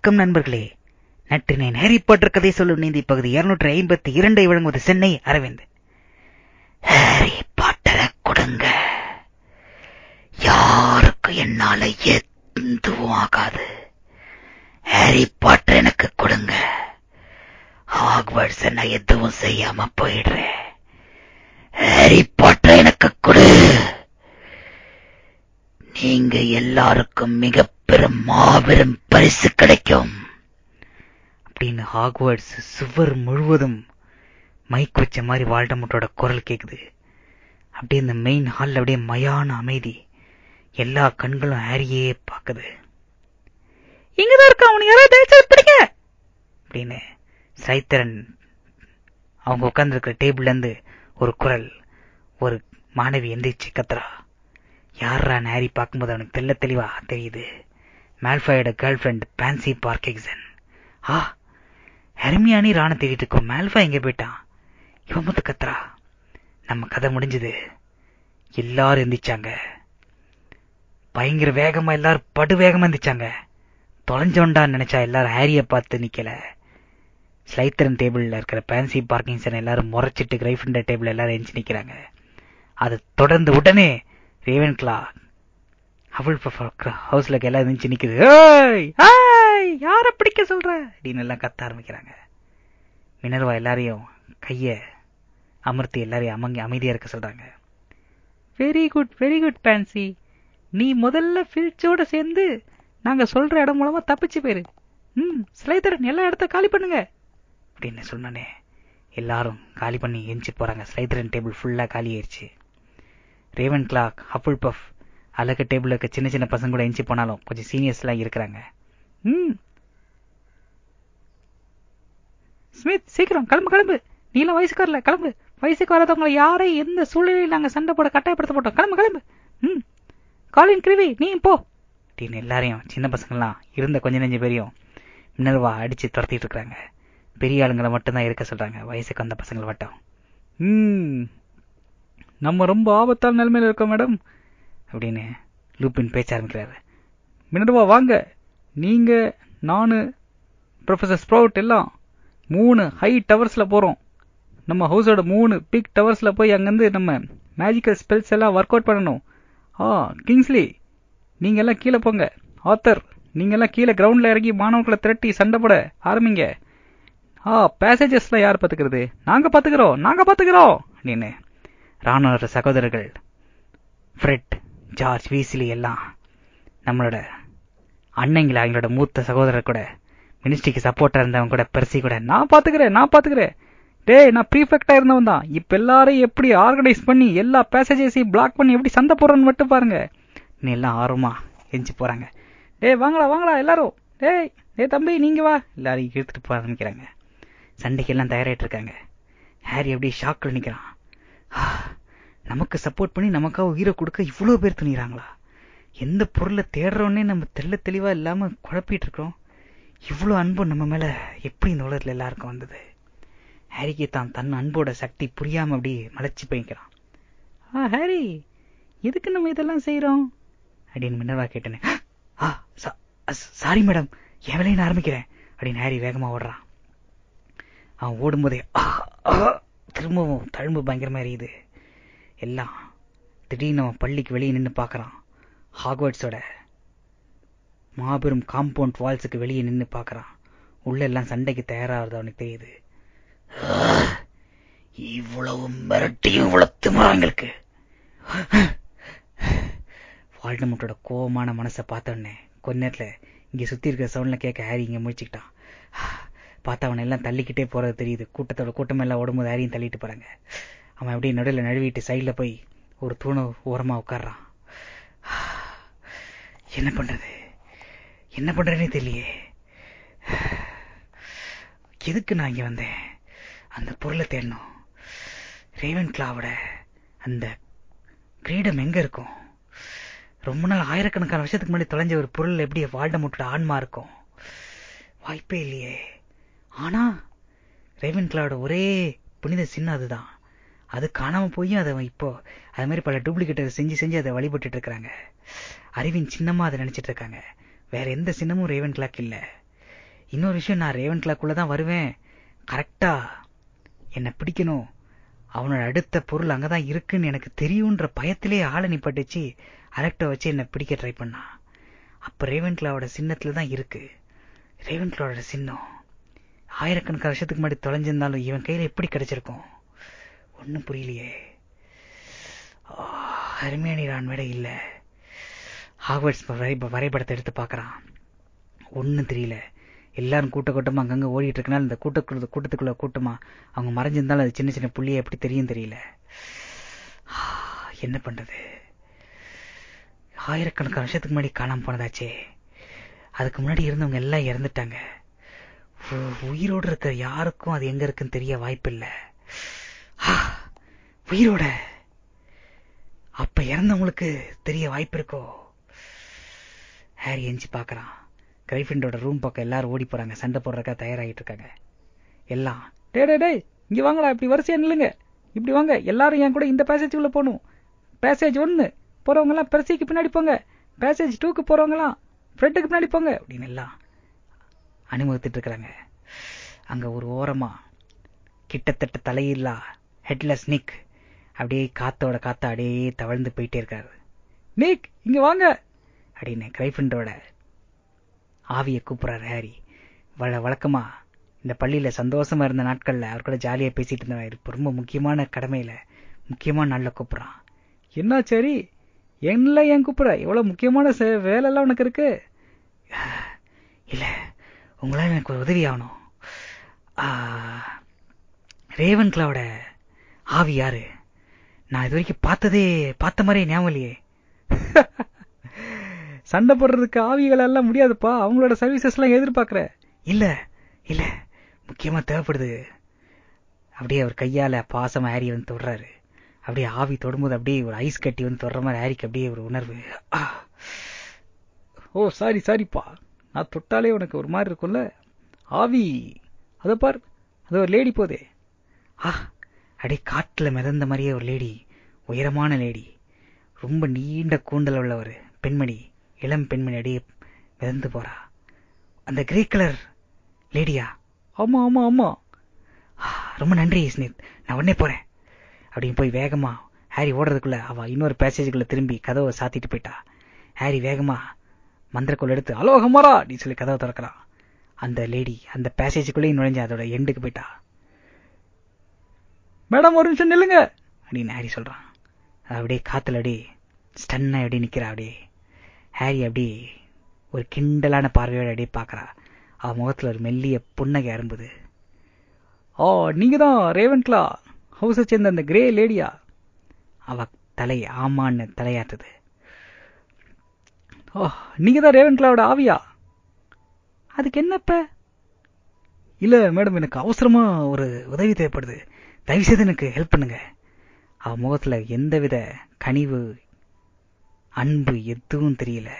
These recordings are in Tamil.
வணக்கம் நண்பர்களே. நற்றினேன் ஹாரி பாட்டர் கதை சொல்லும் நீந்தி பகுதி இருநூற்றி ஐம்பத்தி இரண்டை வழங்குவது சென்னை அரவிந்த். ஹாரி பாட்டரை கொடுங்க. யாருக்கு என்னால எதுவும் ஆகாது. ஹாரி பாட்டர் எனக்கு கொடுங்க. ஹாக்வர்ட்ஸ் நான் எதுவும் செய்யாம போயிடுறேன். ஹாரி பாட்டர் எனக்கு கொடு. நீங்க எல்லாருக்கும் மிக பெரும் மாபெரும் பரிசு கிடைக்கும். அப்படின்னு ஹாக்வர்ட்ஸ் சுவர் முழுவதும் மைக் வச்ச மாதிரி வாழ்டமுட்டோட குரல் கேக்குது. அப்படியே இந்த மெயின் ஹால்ல அப்படியே மயான அமைதி எல்லா கண்களும் ஹாரியே பாக்குது. இங்கதான் இருக்க அவனுக்கு யாராவது தயச்சு பிடிக்க அப்படின்னு சைத்திரன் அவங்க உட்கார்ந்துருக்கிற டேபிள்ல இருந்து ஒரு குரல் ஒரு மாணவி எந்திரிச்சு கத்துறா. யாரா நேரி பார்க்கும்போது அவனுக்கு தெல்ல தெளிவா தெரியுது. மேல்ஃபாயோட கேர்ள் ஃப்ரெண்ட் பான்சி பார்க்கிங்சன் ஆ ஹெர்மியானி ராண தேடிட்டு இருக்கோம் மேல்ஃபா எங்க போயிட்டான்? இவன் மொத்த கத்ரா நம்ம கதை முடிஞ்சது. எல்லாரும் எந்திரிச்சாங்க. பயங்கர வேகமா எல்லாரும் படு வேகமா எந்திரிச்சாங்க. தொலைஞ்சோண்டான்னு நினைச்சா எல்லாரும் ஹாரிய பார்த்து நிக்கல. ஸ்லைத்தரன் டேபிள்ல இருக்கிற பேன்சி பார்க்கிங்சன் எல்லாரும் முறைச்சிட்டு கிரைஃபண்டர் டேபிள் எல்லாரும் எஞ்சி நிக்கிறாங்க. அதை தொடர்ந்து உடனே ரேவன் கிளா அவள் ஹவுஸ்ல எல்லாம் இருந்துச்சு நிக்குது. யார பிடிக்க சொல்ற? அப்படின்னு எல்லாம் கத்த ஆரம்பிக்கிறாங்க. மினர்வா எல்லாரையும் கைய அமர்த்தி எல்லாரையும் அமங்கி அமைதியா இருக்க சொல்றாங்க. Very good very good fancy நீ முதல்ல ஃபில்ச்சோட சேர்ந்து நாங்க சொல்ற இடம் மூலமா தப்பிச்சு போயிரு. ம் ஸ்லைதரன் எல்லா இடத்த காலி பண்ணுங்க. அப்படின்னு சொன்னனே எல்லாரும் காலி பண்ணி எஞ்சி போறாங்க. ஸ்லைதரன் டேபிள் ஃபுல்லா காலி ஆயிடுச்சு ரேவன் கிளாக் ஹஃபுல் பஃப் அழகு டேபிள் இருக்க சின்ன சின்ன பசங்க கூட எஞ்சி போனாலும் கொஞ்சம் சீனியர்ஸ்லாம் இருக்கிறாங்க. ம். ஸ்மித் சீக்கிரம் கிளம்பு கிளம்பு. நீலாம் வயசுக்கு வரல கிளம்பு. வயசுக்கு வராதவங்களை யாரை எந்த சூழ்நிலையில் நாங்கள் சண்டை போட கட்டாயப்படுத்த மாட்டோம். கிளம்பு கிளம்பு. ம். காலின் கிருவி நீ போ. அப்படின்னு எல்லாரையும் சின்ன பசங்கள்லாம் இருந்த கொஞ்ச நெஞ்ச பேரையும் மின்னர்வா அடித்து துரத்திட்டு இருக்கிறாங்க. பெரிய ஆளுங்களை மட்டும்தான் இருக்க சொல்கிறாங்க வயசுக்கு வந்த பசங்களை மட்டும். ம். நம்ம ரொம்ப ஆபத்தான நிலைமையில் இருக்கோம் மேடம். அப்படின்னு லூப்பின் பேச்ச ஆரம்பிக்கிறாரு. மினர்வா வாங்க. நீங்க நானு ப்ரொஃபசர் ஸ்ப்ரவுட் எல்லாம் மூணு ஹை டவர்ஸ்ல போறோம். நம்ம ஹவுஸோட மூணு பிக் டவர்ஸ்ல போய் அங்கிருந்து நம்ம மேஜிக்கல் ஸ்பெல்ஸ் எல்லாம் ஒர்க் அவுட் பண்ணணும். ஆ கிங்ஸ்லி நீங்க எல்லாம் கீழே போங்க. ஆத்தர் நீங்க எல்லாம் கீழே கிரவுண்ட்ல இறங்கி மாணவர்களை திரட்டி சண்டை போட ஆரம்பிங்க. ஆ பேசேஜஸ்ல யார் பாத்துக்கிறது நாங்க பாத்துக்கிறோம் நாங்க பாத்துக்கிறோம் அப்படின்னு ராணுவ சகோதரர்கள் ஃப்ரெட் ஜார்ஜ் வீசிலி எல்லாம் நம்மளோட அண்ணங்களா எங்களோட மூத்த சகோதரர் கூட மினிஸ்ட்ரிக்கு சப்போர்ட்டா இருந்தவங்க கூட பெருசி கூட நான் பாத்துக்கிறேன் நான் பாத்துக்கிறேன். டேய் நான் ப்ரீஃபெக்டா இருந்தவன் தான். இப்ப எல்லாரையும் எப்படி ஆர்கனைஸ் பண்ணி எல்லா பேசேஜஸையும் பிளாக் பண்ணி எப்படி சண்டை போடுறன்னு மட்டும் பாருங்க. நீ எல்லாம் ஆர்வமா எஞ்சி போறாங்க. டேய் வாங்களா வாங்களா எல்லாரும். டேய் டேய் தம்பி நீங்க வா. எல்லாரையும் இழுத்துட்டு போக ஆரம்பிக்கிறாங்க. சண்டைக்கு எல்லாம் தயாராகிட்டு இருக்காங்க. ஹாரி அப்படியே ஷாக்கில் நிக்கிறான். நமக்கு சப்போர்ட் பண்ணி நமக்காக உயிரை கொடுக்க இவ்வளோ பேர் துணிகிறாங்களா எந்த பொருளை தேடுறோன்னே நம்ம தெல்ல தெளிவா இல்லாம குழப்பிட்டு இருக்கோம் இவ்வளோ அன்பு நம்ம மேல எப்படி இந்த உலகத்துல எல்லாருக்கும் வந்தது? ஹாரிக்கு தான் தன் அன்போட சக்தி புரியாம அப்படி மலைச்சு போய்க்கிறான். ஆ ஹாரி எதுக்கு நம்ம இதெல்லாம் செய்யறோம் அப்படின்னு மின்னர்வா கேட்டேன்னு ஆ சாரி மேடம் என் வேலையை நான் ஆரம்பிக்கிறேன். அப்படின்னு ஹாரி வேகமா ஓடுறான். அவன் ஓடும்போதே திரும்பவும் தழும்பு பயங்கரமா எரியுது. எல்லாம் திடீர்னு அவன் பள்ளிக்கு வெளியே நின்று பார்க்கறான். ஹாக்வர்ட்ஸோட மாபெரும் காம்பவுண்ட் வால்ஸுக்கு வெளியே நின்று பார்க்கறான். உள்ள எல்லாம் சண்டைக்கு தயாராகிறது அவனுக்கு தெரியுது. இவ்வளவு மிரட்டியும் இவ்வளவு திமுறாங்களுக்கு வால்டமுட்டோட கோபமான மனசை பார்த்தோன்னே கொஞ்ச நேரத்துல இங்க சுத்தி இருக்கிற சவுண்ட்ல கேட்க ஹாரி இங்க முடிச்சுக்கிட்டான் பார்த்தா எல்லாம் தள்ளிக்கிட்டே போறது தெரியுது. கூட்டத்தோட கூட்டம் எல்லாம் ஓடும்போது ஹாரியும் தள்ளிட்டு போறாங்க. அவன் அப்படியே நடுவில் நழுவிட்டு சைடில் போய் ஒரு தூணு ஓரமா உட்கார்றான். என்ன பண்றது? என்ன பண்றதுனே தெரியலையே. எதுக்கு நான் இங்க வந்தேன்? அந்த பொருளை தேடணும். ரேவன் கிளாவோட அந்த கிரீடம் எங்க இருக்கும்? ரொம்ப நாள் ஆயிரக்கணக்கான வருஷத்துக்கு முன்னாடி தொலைஞ்ச ஒரு பொருள் எப்படி வால்டமுட்டோட ஆன்மா இருக்கும்? வாய்ப்பே இல்லையே. ஆனா ரேவன் கிளாவோட ஒரே புனித சின்னம் அதுதான். அது காணாம போயும் அதை இப்போ. அது மாதிரி பல டூப்ளிகேட் செஞ்சு செஞ்சு அதை வழிபட்டு இருக்கிறாங்க. அறிவின் சின்னமா அதை நினைச்சிட்டு இருக்காங்க. வேற எந்த சின்னமும் ரேவன் கிளாக் இல்ல. இன்னொரு விஷயம் நான் ரேவன் கிளாக்குள்ள தான் வருவேன். கரெக்டா என்னை பிடிக்கணும். அவனோட அடுத்த பொருள் அங்கதான் இருக்குன்னு எனக்கு தெரியுன்ற பயத்திலே ஆளை நிப்பட்டுச்சு. அரக்டை வச்சு என்னை பிடிக்க ட்ரை பண்ணான் அப்ப ரேவன்கிளாவோட சின்னத்துல தான் இருக்கு. ரேவன்கிளாவோட சின்னம். ஆயிரக்கணக்கான வருஷத்துக்கு முன்னாடி தொலைஞ்சிருந்தாலும் இவன் கையில எப்படி கிடைச்சிருக்கும்? ஒன்னும் புரியலையே. ஹெர்மியானி ரான் விட இல்ல. ஹார்வர்ட்ஸ் வரைபடத்தை எடுத்து பார்க்கறான். ஒன்னும் தெரியல. எல்லாரும் கூட்ட கூட்டமா அங்கங்க ஓடிட்டு இருக்கனால இந்த கூட்டக்குள்ள கூட்டத்துக்குள்ள கூட்டமா அவங்க மறைஞ்சிருந்தாலும் அது சின்ன சின்ன புள்ளிய எப்படி தெரியும் தெரியல. என்ன பண்றது? ஆயிரக்கணக்கான வருஷத்துக்கு முன்னாடி காணாம போனதாச்சே. அதுக்கு முன்னாடி இருந்தவங்க எல்லாம் இறந்துட்டாங்க. உயிரோடு இருக்கிற யாருக்கும் அது எங்க இருக்குன்னு தெரிய வாய்ப்பில்லை. உயிரோட. அப்ப இறந்தவங்களுக்கு தெரிய வாய்ப்பு இருக்கோ? ஹாரி எஞ்சி பாக்குறான். கிரைஃபிண்டோட ரூம் பக்கம் எல்லாரும் ஓடி போறாங்க. சண்டை போடுறக்கா தயாராகிட்டு இருக்காங்க. எல்லாம் டே டே டே இங்க வாங்கடா இப்படி வரிசையா நில்லுங்க. இப்படி வாங்க. எல்லாரும் என் கூட இந்த பேசேஜ் உள்ள போகணும். பேசேஜ் ஒன்னு போறவங்க எல்லாம் பெருசிக்கு பின்னாடி போங்க. பேசேஜ் டூக்கு போறவங்க எல்லாம் ஃப்ரெண்டுக்கு பின்னாடி போங்க. அப்படின்னு எல்லாம் அனுமதித்துட்டு இருக்கிறாங்க அங்க ஒரு ஓரமா கிட்டத்தட்ட தலையில்லா ஹெட்லெஸ் நிக் அப்படியே காத்தோட காத்த அப்படியே தவழ்ந்து போயிட்டே இருக்காரு. நிக் இங்க வாங்க! அப்படின்னு கிரைஃபிண்டோட ஆவியை கூப்பிடுறாரு ஹாரி வள வழக்கமா இந்த பள்ளியில சந்தோஷமா இருந்த நாட்கள்ல அவர் கூட ஜாலியா பேசிட்டு இருந்தவன். ரொம்ப முக்கியமான கடமையில முக்கியமான நாள்ல கூப்பிடுறான். என்ன சரி என்ன ஏன் கூப்பிடுற? இவ்வளவு முக்கியமான வேலை எல்லாம் உனக்கு இருக்கு? இல்ல உங்களால எனக்கு ஒரு உதவி ஆகணும். ரேவன் கிளாவோட ஆவி யாரு? நான் இது வரைக்கும் பார்த்ததே பார்த்த மாதிரியே ஞாபகம் இல்லையே. சண்டை போடுறதுக்கு ஆவிகள் எல்லாம் முடியாதுப்பா. அவங்களோட சர்வீசஸ் எல்லாம் எதிர்பார்க்கிற. இல்ல இல்ல. முக்கியமா தேவைப்படுது. அப்படியே அவர் கையால பாசமா ஹாரி வந்து தொடுறாரு. அப்படியே ஆவி தொடும்போது அப்படியே ஒரு ஐஸ் கட்டி வந்து தொடுற மாதிரி ஹாரிக்கு அப்படியே ஒரு உணர்வு. ஓ சாரி சாரிப்பா நான் தொட்டாலே உனக்கு ஒரு மாதிரி இருக்கும்ல? ஆவி. அதை பார் அது ஒரு லேடி போதே. ஆ அடி காட்டுல மிதந்த மாதிரியே ஒரு லேடி. உயரமான லேடி. ரொம்ப நீண்ட கூந்தல் உள்ள ஒரு பெண்மணி. இளம் பெண்மணி அடியே மிதந்து போறா. அந்த கிரே கலர் லேடியா? ஆமா ஆமா ஆமா. ரொம்ப நன்றி ஸ்னித் நான் உடனே போறேன். அப்படின்னு போய் வேகமா ஹாரி ஓடுறதுக்குள்ள அவ இன்னொரு பேசேஜுக்குள்ள திரும்பி கதவை சாத்திட்டு போயிட்டா. ஹாரி வேகமா மந்திரக்குள்ள எடுத்து அலோகமரா ஹமாரா அப்படின்னு சொல்லி கதவை திறக்கிறான் அந்த லேடி அந்த பேசேஜுக்குள்ளேயும் நுழைஞ்சு அதோட எண்டுக்கு போயிட்டா. மேடம் ஒரு நிமிஷம் நில்லுங்க! அப்படின்னு ஹாரி சொல்றான். அப்படியே காத்துல அப்படியே ஸ்டன்னா அப்படியே நிக்கிறா அப்படியே. ஹாரி அப்படியே ஒரு கிண்டலான பார்வையோட அப்படியே பாக்குறா அவ முகத்துல ஒரு மெல்லிய புன்னகை அரும்புது. ஓ நீங்க தான் ரேவன்க்லா ஹவுஸை சேர்ந்த அந்த கிரே லேடியா அவ தலை ஆமான்னு தலையாட்டுது. ஓ நீங்க தான் ரேவன்கிளாவோட ஆவியா? அதுக்கு என்னப்ப இல்ல மேடம் எனக்கு அவசரமா ஒரு உதவி தேவைப்படுது. தயவு செய்து எனக்கு ஹெல்ப் பண்ணுங்க. அவ முகத்துல எந்தவித கனிவு அன்பு எதுவும் தெரியல.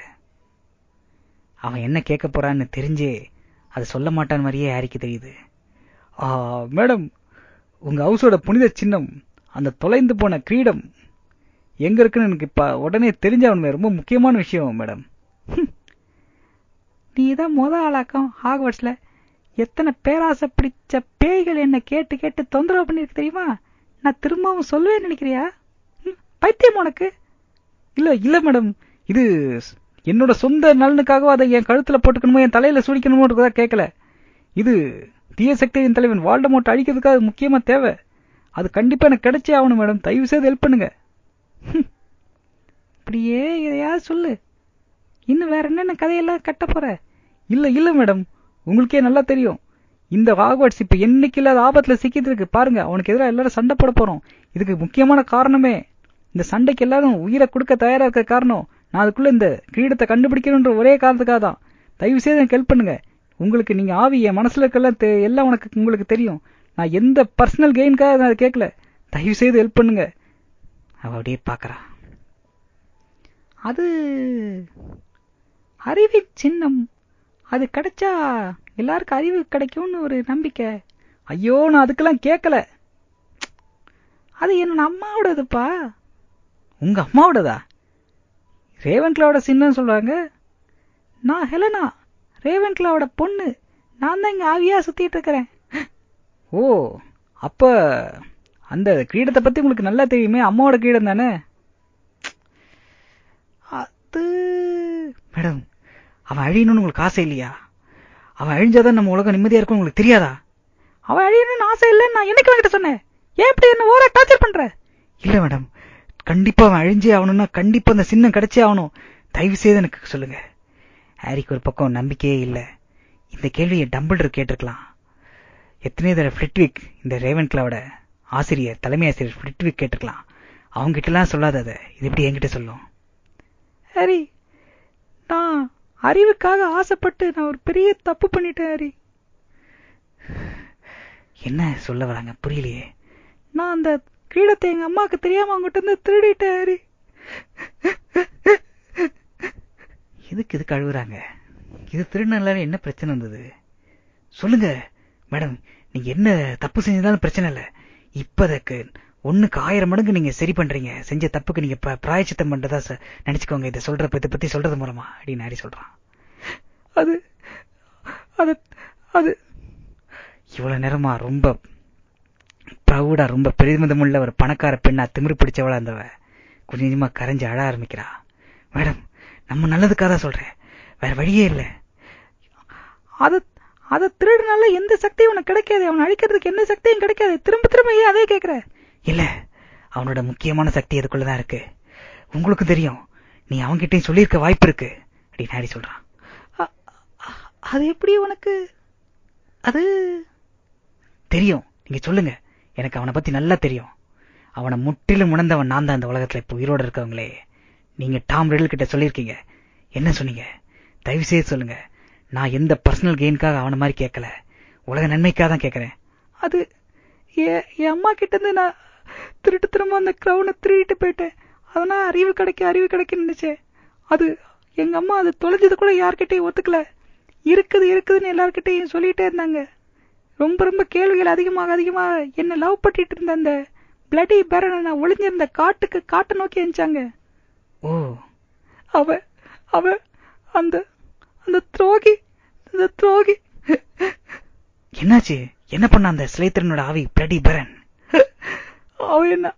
அவன் என்ன கேட்க போறான்னு தெரிஞ்சே அது சொல்ல மாட்டான் மாதிரியே ஹாரிக்கு தெரியுது? மேடம் உங்க ஹவுஸோட புனித சின்னம் அந்த தொலைந்து போன கிரீடம் எங்க இருக்குன்னு எனக்கு இப்ப உடனே தெரிஞ்சவனுமே ரொம்ப முக்கியமான விஷயம் மேடம். நீ தான் முத ஆளாக்கம் ஹாக்வர்ட்ஸ்ல எத்தனை பேராசை பிடிச்ச பேய்கள் என்ன கேட்டு கேட்டு தொந்தரவு பண்ணிருக்கு தெரியுமா? நான் திரும்பவும் சொல்லுவேன் நினைக்கிறியா? பைத்தியம் உனக்கு. இல்ல இல்ல மேடம். இது என்னோட சொந்த நலனுக்காக அதை என் கழுத்துல போட்டுக்கணுமோ என் தலையில சுடிக்கணுமோ கேட்கல இது தீய சக்தியின் தலைவன் வால்டமோட்டை அழிக்கிறதுக்காக முக்கியமா தேவை. அது கண்டிப்பா எனக்கு கிடைச்சே ஆகணும் மேடம். தயவு செய்து ஹெல்ப் பண்ணுங்க. இப்படியே எதையாவது சொல்லு. இன்னும் வேற என்னென்ன கதையெல்லாம் கட்ட போற? இல்ல இல்ல மேடம். உங்களுக்கே நல்லா தெரியும். இந்த ஹாக்வர்ட்ஸ் இப்ப என்னைக்கு இல்லாத ஆபத்துல சிக்கிட்டு இருக்கு. பாருங்க அவனுக்கு எதிராக எல்லாரும் சண்டை போட போறோம். இதுக்கு முக்கியமான காரணமே இந்த சண்டைக்கு எல்லாரும் உயிரை கொடுக்க தயாரா இருக்க காரணம் நான் அதுக்குள்ள இந்த கிரீடத்தை கண்டுபிடிக்கணுன்ற ஒரே காரணத்துக்காக தான். தயவு செய்து எனக்கு ஹெல்ப் பண்ணுங்க. உங்களுக்கு நீங்க ஆவி என் மனசுல இருக்கலாம் எல்லாம் உனக்கு உங்களுக்கு தெரியும். நான் எந்த பர்சனல் கெயின்காக நான் கேட்கல. தயவு செய்து ஹெல்ப் பண்ணுங்க. அவ அப்படியே பாக்குறா அது அறிவு சின்னம். அது கிடைச்சா எல்லாருக்கும் அறிவு கிடைக்கும்னு ஒரு நம்பிக்கை. ஐயோ நான் அதுக்கெல்லாம் கேட்கல. அது என்னோட அம்மாவோடதுப்பா. உங்க அம்மாவோடதா? ரேவன்கிளாவோட சின்னம் சொல்றாங்க நான் ஹெலனா ரேவன்கிளாவோட பொண்ணு. நான் தான் இங்க ஆவியா சுத்திட்டு இருக்கிறேன். ஓ அப்ப அந்த கிரீடத்தை பத்தி உங்களுக்கு நல்லா தெரியுமே அம்மாவோட கிரீடம் தானே? அது மேடம் அவன் அழியணும்னு உங்களுக்கு ஆசை இல்லையா? அவன் அழிஞ்சாதான் நம்ம உலகம் நிம்மதியா இருக்கும் உங்களுக்கு தெரியாதா? அவன் அழியணும்னு ஆசை இல்லைன்னு நான் என்னைக்கு உன்கிட்ட சொன்னேன்? ஏன் இப்படி என்ன ஓவரா டார்ச்சர் பண்ற? இல்ல மேடம். கண்டிப்பா அவன் அழிஞ்சே ஆகணும்னா கண்டிப்பா அந்த சின்னம் கிடைச்சே ஆகணும். தயவு செய்து எனக்கு சொல்லுங்க. ஹாரிக்கு ஒரு பக்கம் நம்பிக்கையே இல்லை. இந்த கேள்வியை டம்பிள்டர் கேட்டிருக்கலாம். எத்தனை தடவை ஃபிளிட்விக் இந்த ரேவன் கிளாவோட ஆசிரியர் தலைமை ஆசிரியர் ஃபிட்டு கேட்டிருக்கலாம். அவங்ககிட்டலாம் சொல்லாத அதை. இது எப்படி என்கிட்ட சொல்லும்? ஹரி நான் அறிவுக்காக ஆசைப்பட்டு நான் ஒரு பெரிய தப்பு பண்ணிட்டேன் ஹரி. என்ன சொல்ல வராங்க? புரியலையே. நான் அந்த கிரீடத்தை எங்க அம்மாவுக்கு தெரியாம அவங்ககிட்ட இருந்து திருடிட்டேன் ஹரி. எதுக்கு இது கழுவுறாங்க இது திருநள்ளால என்ன பிரச்சனை இருந்தது சொல்லுங்க மேடம். நீங்க என்ன தப்பு செஞ்சதாலும் பிரச்சனை இல்லை. இப்பதற்கு ஒண்ணுக்கு ஆயிரம் மடங்கு நீங்க சரி பண்றீங்க. செஞ்ச தப்புக்கு நீங்க ப- பிராயச்சித்தம் பண்றதா நினைச்சுக்கோங்க. இதை சொல்ற இதை பத்தி சொல்றது மூலமா அப்படின்னு ஹாரி சொல்றான். அது அது அது இவ்வளவு நேரமா ரொம்ப ப்ரௌடா ரொம்ப பெருமிதம் உள்ள ஒரு பணக்கார பெண்ணா திமிரு பிடிச்சவளா இருந்தவ கொஞ்சம் கொஞ்சமா கரைஞ்சு அழ ஆரம்பிக்கிறா. மேடம் நம்ம நல்லதுக்காக தான் சொல்றேன். வேற வழியே இல்ல. அது அதை திருடுனால எந்த சக்தியும் உனக்கு கிடைக்காது. அவனை அழிக்கிறதுக்கு எந்த சக்தியும் கிடைக்காது. திரும்ப திரும்ப ஏன் அதே கேக்குற? இல்ல அவனோட முக்கியமான சக்தி அதுக்குள்ளதான் இருக்கு? உங்களுக்கு தெரியும். நீ அவன்கிட்டயும் சொல்லியிருக்க வாய்ப்பு இருக்கு. அப்படின்னு ஹாரி சொல்றான். அது எப்படி உனக்கு? அது தெரியும். நீங்க சொல்லுங்க. எனக்கு அவனை பத்தி நல்லா தெரியும். அவனை முற்றிலும் உணர்ந்தவன் நான் தான் இந்த உலகத்துல இப்ப உயிரோட இருக்கவங்களே. நீங்க டாம் ரெடில் கிட்ட சொல்லியிருக்கீங்க. என்ன சொன்னீங்க? தயவு செய்து சொல்லுங்க. நான் எந்த பர்சனல் கெயினுக்காக அவன மாதிரி கேட்கல. உலக நன்மைக்காக தான் கேட்கறேன். அது என் அம்மா கிட்ட இருந்து நான் திருட்டு திரும்ப அந்த கிரௌனை திருடிட்டு போயிட்டேன். அதனால அறிவு கிடைக்க அறிவு கிடைக்குன்னு நினைச்சேன். அது எங்க அம்மா அது தொலைஞ்சது கூட யார்கிட்டயும் ஒத்துக்கல. இருக்குது இருக்குதுன்னு எல்லார்கிட்டயும் சொல்லிட்டே இருந்தாங்க. ரொம்ப ரொம்ப கேள்விகள் அதிகமாக அதிகமாக என்ன லவ் பண்ணிட்டு இருந்த அந்த பிளடி பேரனை நான் ஒளிஞ்சிருந்த காட்டுக்கு காட்டை நோக்கி அனுப்பிச்சாங்க ஓ. அவ அவ அந்த அந்த துரோகி அந்த துரோகி. என்னாச்சு? என்ன பண்ண அந்த சிலைத்திரனோட ஆவி? பிரடி பரன். அவ என்ன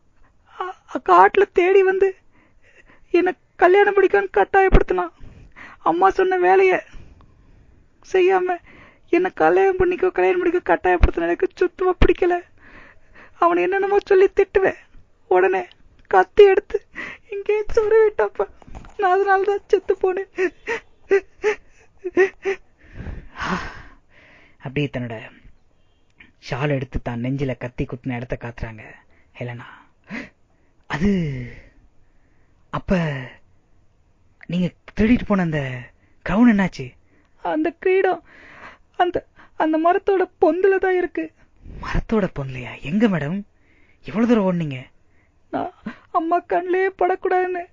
அ- அ- காட்டுல தேடி வந்து என்ன கல்யாணம் பிடிக்கான்னு கட்டாயப்படுத்தினான். அம்மா சொன்ன வேலைய செய்யாம என்ன கல்யாணம் பண்ணிக்கோ கல்யாணம் பண்ணிக்கோ கட்டாயப்படுத்தின எனக்கு சுத்தமா பிடிக்கல. அவனை என்னென்னமோ சொல்லி திட்டுவேன். உடனே கத்தி எடுத்து இங்கே சுரு விட்டப்ப நான் அதனாலதான் செத்து போனேன். அப்படியே தன்னோட ஷால் எடுத்து தான் நெஞ்சில கத்தி குத்தின இடத்த காத்துறாங்க ஹெலனா. அது அப்ப நீங்க திருடிட்டு போன அந்த கவுன் என்னாச்சு? அந்த கிரீடம் அந்த அந்த மரத்தோட பொந்துல தான் இருக்கு. மரத்தோட பொந்தலையா? எங்க மேடம்? எவ்வளவு தூரம் ஓடுனீங்க. நான் அம்மா கண்ணிலே படக்கூடாதுன்னு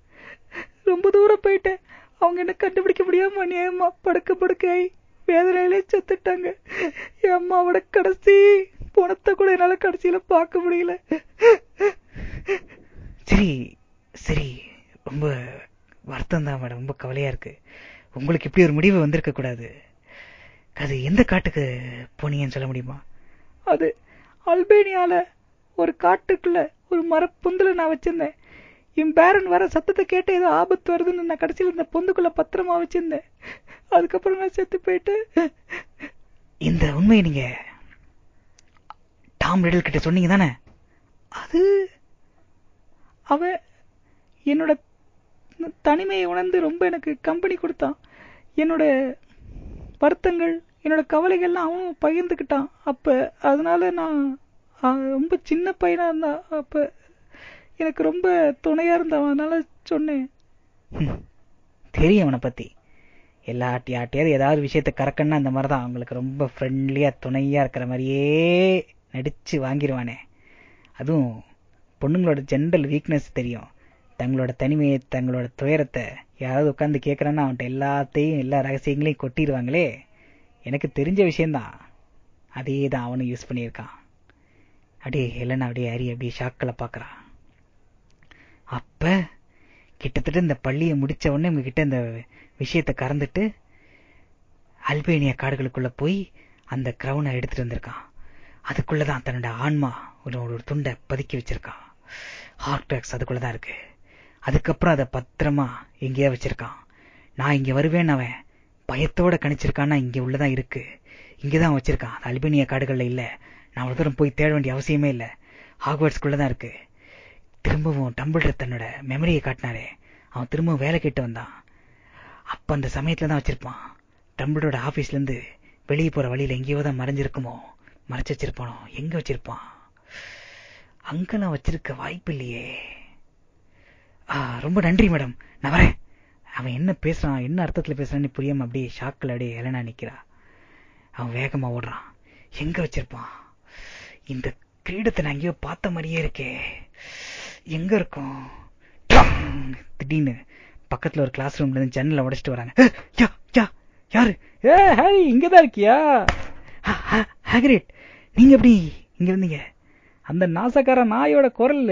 ரொம்ப தூரம் போயிட்டேன். அவங்க என்ன கண்டுபிடிக்க முடியாம அநியாயமா படுக்க படுக்காய் வேதனையிலே செத்துட்டாங்க. என் அம்மாவோட கடைசி பணத்தை கூட என்னால கடைசியில பார்க்க முடியல. சரி சரி. ரொம்ப வருத்தம் தான் மேடம். ரொம்ப கவலையா இருக்கு. உங்களுக்கு இப்படி ஒரு முடிவு வந்திருக்க கூடாது. அது எந்த காட்டுக்கு போனீங்கன்னு சொல்ல முடியுமா? அது அல்பேனியால ஒரு காட்டுக்குள்ள ஒரு மரப்பொந்துல நான் வச்சிருந்தேன். என் பேரன் வர சத்தத்தை கேட்டு ஏதோ ஆபத்து வருதுன்னு நான் கடைசியில் இந்த பொந்துக்குள்ள பத்திரமா வச்சிருந்தேன். அதுக்கப்புறம் நான் செத்து போயிட்டு இந்த உண்மையை நீங்க டாம் ரெடல் கிட்ட சொன்னீங்க தானே? அது அவன் என்னோட தனிமையை உணர்ந்து ரொம்ப எனக்கு கம்பெனி கொடுத்தான். என்னோட வருத்தங்கள் என்னோட கவலைகள்லாம் அவனும் பகிர்ந்துக்கிட்டான். அப்ப அதனால நான் ரொம்ப சின்ன பையனா இருந்தான் அப்ப எனக்கு ரொம்ப துணையா இருந்தான் அதனால சொன்னேன். தெரியும் அவனை பத்தி. எல்லா யார்ட்டையாவது ஏதாவது விஷயத்த கறக்கன்னா அந்த மாதிரி தான் அவங்களுக்கு ரொம்ப ஃப்ரெண்ட்லியா துணையா இருக்கிற மாதிரியே நடிச்சு வாங்கிடுவானே அதுவும் பொண்ணுங்களோட ஜென்ரல் வீக்னஸ் தெரியும். தங்களோட தனிமையை தங்களோட துயரத்தை யாராவது உட்காந்து கேட்கறான்னா அவன்கிட்ட எல்லாத்தையும் எல்லா ரகசியங்களையும் கொட்டிடுவாங்களே எனக்கு தெரிஞ்ச விஷயம்தான். அதே தான் அவனும் யூஸ் பண்ணியிருக்கான். அப்படியே இல்லைன்னா அப்படியே அரி அப்படியே ஷாக்கில் பார்க்குறான் அப்ப கிட்டத்தட்ட இந்த பள்ளியை முடிச்ச உடனே உங்ககிட்ட இந்த விஷயத்தை கறந்துட்டு அல்பேனியா காடுகளுக்குள்ள போய் அந்த கிரவுனை எடுத்துட்டு வந்திருக்கான். அதுக்குள்ளதான் தன்னோட ஆன்மா ஒரு ஒரு துண்டை பதுக்கி வச்சிருக்கான். ஹார்ட் டாக்ஸ் அதுக்குள்ளதான் இருக்கு. அதுக்கப்புறம் அதை பத்திரமா எங்கேயோ வச்சிருக்கான். நான் இங்க வருவேன் அவன் பயத்தோட கணிச்சிருக்கான்னா இங்க உள்ளதான் இருக்கு. இங்கதான் வச்சிருக்கான். அது அல்பேனியா காடுகள்ல இல்ல. நான் ஒரு தூரம் போய் தேட வேண்டிய அவசியமே இல்லை. ஹாக்வர்ட்ஸ்குள்ளதான் இருக்கு. திரும்பவும் டம்பிள்டர் தன்னோட மெமரியை காட்டினாரே. அவன் திரும்பவும் வேலை கேட்டு வந்தான். அப்ப அந்த சமயத்துல தான் வச்சிருப்பான். டம்பிளோட ஆபீஸ்ல இருந்து வெளியே போற வழியில எங்கேயோ தான் மறைஞ்சிருக்குமோ. மறைச்சு வச்சிருப்பானோ? எங்க வச்சிருப்பான்? அங்கெல்லாம் வச்சிருக்க வாய்ப்பு இல்லையே. ரொம்ப நன்றி மேடம். நான் வரேன். அவன் என்ன பேசுறான் என்ன அர்த்தத்துல பேசுறான்னு புரியாம அப்படியே ஷாக்கில் அப்படியே எலனா நிக்கிறா. அவன் வேகமா ஓடுறான். எங்க வச்சிருப்பான்? இந்த கிரீடத்தை நான் எங்கேயோ பார்த்த மாதிரியே இருக்கே. எங்க இருக்கும்? திடீர்னு பக்கத்துல ஒரு கிளாஸ் ரூம்ல இருந்து ஜன்னல உடைச்சிட்டு வராங்க. யா யாரு? ஏ ஹாரி இங்கதான் இருக்கியா? ஹாக்ரிட் நீங்க எப்படி இங்க இருந்தீங்க அந்த நாசக்கார நாயோட குரல்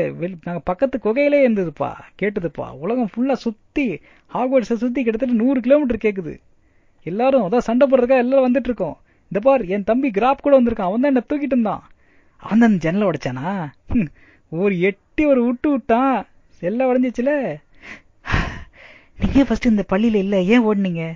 நாங்க பக்கத்து குகையிலே இருந்ததுப்பா கேட்டதுப்பா. உலகம் ஃபுல்லா சுத்தி ஹாக்வர்ட்ஸை சுத்தி கிட்டத்தட்ட நூறு கிலோமீட்டர் கேக்குது. எல்லாரும் அதான் சண்டை போடுறதுக்கா எல்லாரும் வந்துட்டு இருக்கோம் இந்த பார் என் தம்பி கிராப் கூட வந்திருக்கான். அவன் தான் என்ன தூக்கிட்டு இருந்தான் அவன் தான் ஜன்னல உடைச்சானா? ஒரு எட்டி ஒரு விட்டு விட்டான் செல்ல உடஞ்சிச்சுல நீங்க ஃபர்ஸ்ட் இந்த பள்ளியில இல்ல? ஏன் ஓடுனீங்க?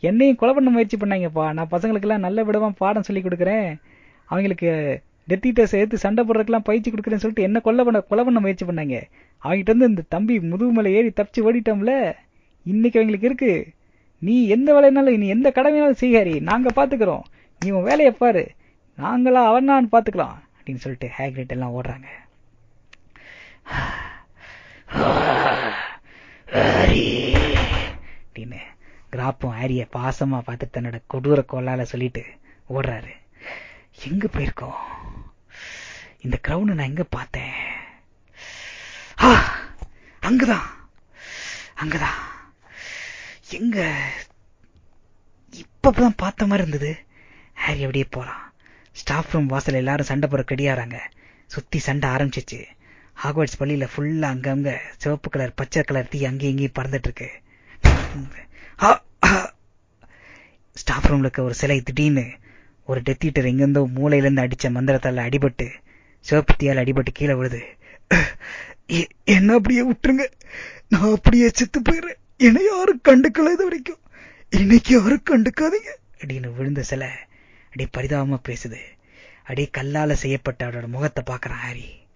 என்னையும் கொலை பண்ண முயற்சி பண்ணாங்கப்பா. நான் பசங்களுக்கெல்லாம் நல்ல விடமா பாடம் சொல்லி கொடுக்குறேன். அவங்களுக்கு டெத்திட்ட சேர்த்து சண்டை போடுறதுக்கெல்லாம் பயிற்சி கொடுக்குறேன்னு சொல்லிட்டு என்ன கொலை பண்ண கொலை பண்ண முயற்சி பண்ணாங்க. அவங்ககிட்ட இருந்து இந்த தம்பி முதுகு ஏறி தப்பிச்சு ஓடிட்டோம்ல? இன்னைக்கு அவங்களுக்கு இருக்கு. நீ எந்த வேலைனாலும் நீ எந்த கடமைனாலும் செய்யாரி நாங்க பாத்துக்கிறோம். நீ உன் வேலையை பாரு. நாங்களா அவனான்னு பாத்துக்கலாம். அப்படின்னு சொல்லிட்டு ஹேக்ரிட் எல்லாம் ஓடுறாங்க. அப்படின்னு கிராப்பும் ஆரிய பாசமா பார்த்து தன்னோட கொடூர கோலால சொல்லிட்டு ஓடுறாரு. எங்க போயிருக்கோம்? இந்த கிரவுண்ட் நான் எங்க பார்த்தேன்? அங்கதான். அங்கதான். எங்க? இப்பதான் பார்த்த மாதிரி இருந்தது. ஹாரி அப்படியே போறான். ஸ்டாஃப் ரூம் வாசல் எல்லாரும் சண்டை போற கடியாறாங்க சுத்தி சண்டை ஆரம்பிச்சிச்சு. ஹாக்வர்ட்ஸ் பள்ளியில ஃபுல்லா அங்கங்க சிவப்பு கலர் பச்சை கலர் தீ அங்கேயும் இங்கேயும் பறந்துட்டு இருக்கு ஸ்டாஃப் ரூம்ல இருக்க ஒரு சிலை திடீர்னு ஒரு டெத் ஈட்டர் எங்கிருந்தோ மூளையில இருந்து அடிச்ச மந்திரத்தால அடிபட்டு சிவப்பு தீயால் அடிபட்டு கீழே விழுது. என்ன அப்படியே விட்டுருங்க. நான் அப்படியே செத்து போயிடுறேன். என்னை யாரும் கண்டுக்கல இது வரைக்கும். இன்னைக்கு யாரும் கண்டுக்காதீங்க. அப்படின்னு விழுந்த சிலை அடி பரிதாபமா பேசுது. அடி கல்லால செய்யப்பட்ட அவரோட முகத்தை பாக்குறான் ஹாரி.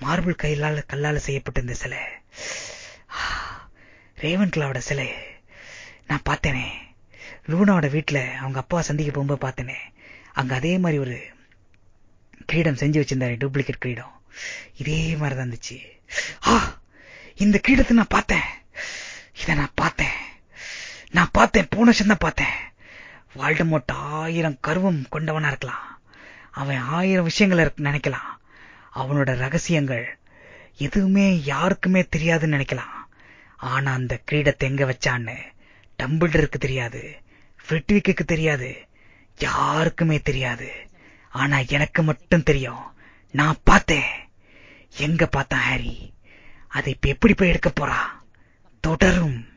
மார்பிள் கையிலால கல்லால செய்யப்பட்ட இந்த சிலை ரேவன்கிளாவோட சிலை. நான் பார்த்தேனே. லூனாவோட வீட்டுல அவங்க அப்பா சந்திக்க போகும்போது பார்த்தேனே. அங்க அதே மாதிரி ஒரு கிரீடம் செஞ்சு வச்சிருந்தாரு டூப்ளிகேட் கிரீடம். இதே மாதிரிதான் இருந்துச்சு. இந்த கிரீடத்தை நான் பார்த்தேன். இதை நான் பார்த்தேன். நான் பார்த்தேன் போன வருஷம் தான் பார்த்தேன். வால்டமோட் ஆயிரம் கருவம் கொண்டவனா இருக்கலாம். அவன் ஆயிரம் விஷயங்களை நினைக்கலாம். அவனோட ரகசியங்கள் எதுவுமே யாருக்குமே தெரியாதுன்னு நினைக்கலாம். ஆனா அந்த கிரீடத்தை எங்க வச்சான்னு டம்பிள்டருக்கு தெரியாது ஃபிரிட்விக்கு தெரியாது யாருக்குமே தெரியாது. ஆனா எனக்கு மட்டும் தெரியும். நான் பார்த்தேன். எங்க பார்த்தேன் ஹாரி? அதை இப்ப எப்படி போய் எடுக்க போறா? தொடரும்.